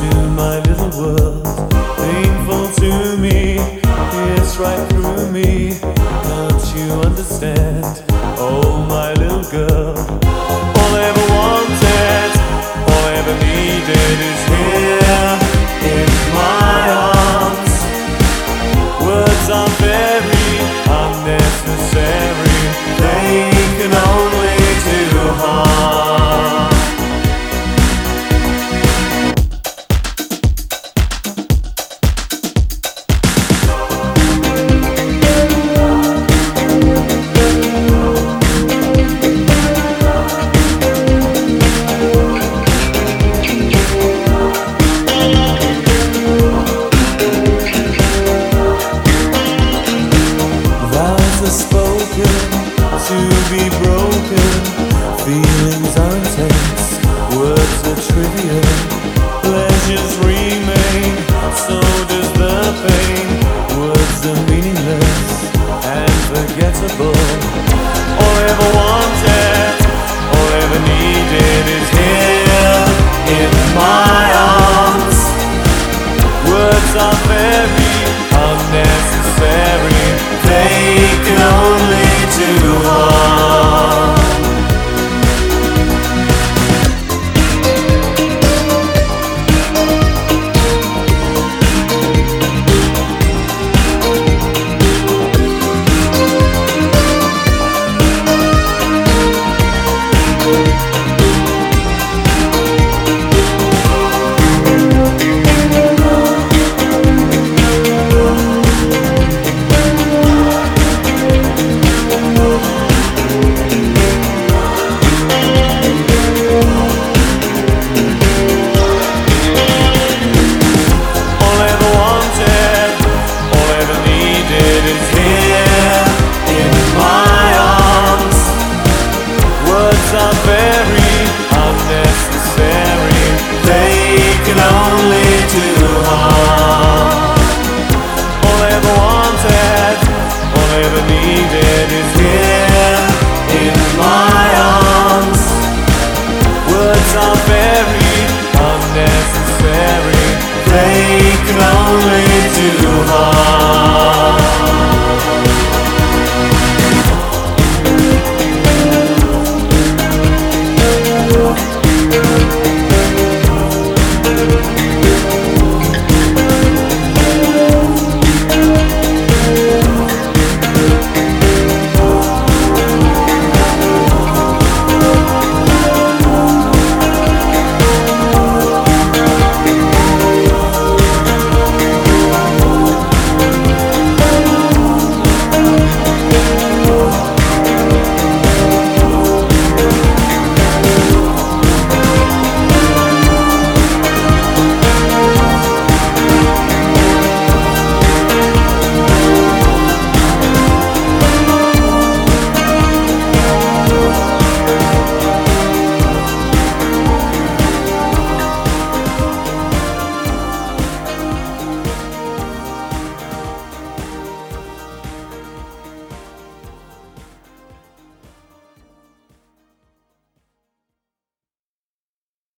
into my little world. Painful to me, it's right through me. Can't you understand? Oh. trivial. Pleasures remain, so does the pain. Words are meaningless and forgettable. All I ever wanted, all I ever needed is here in my.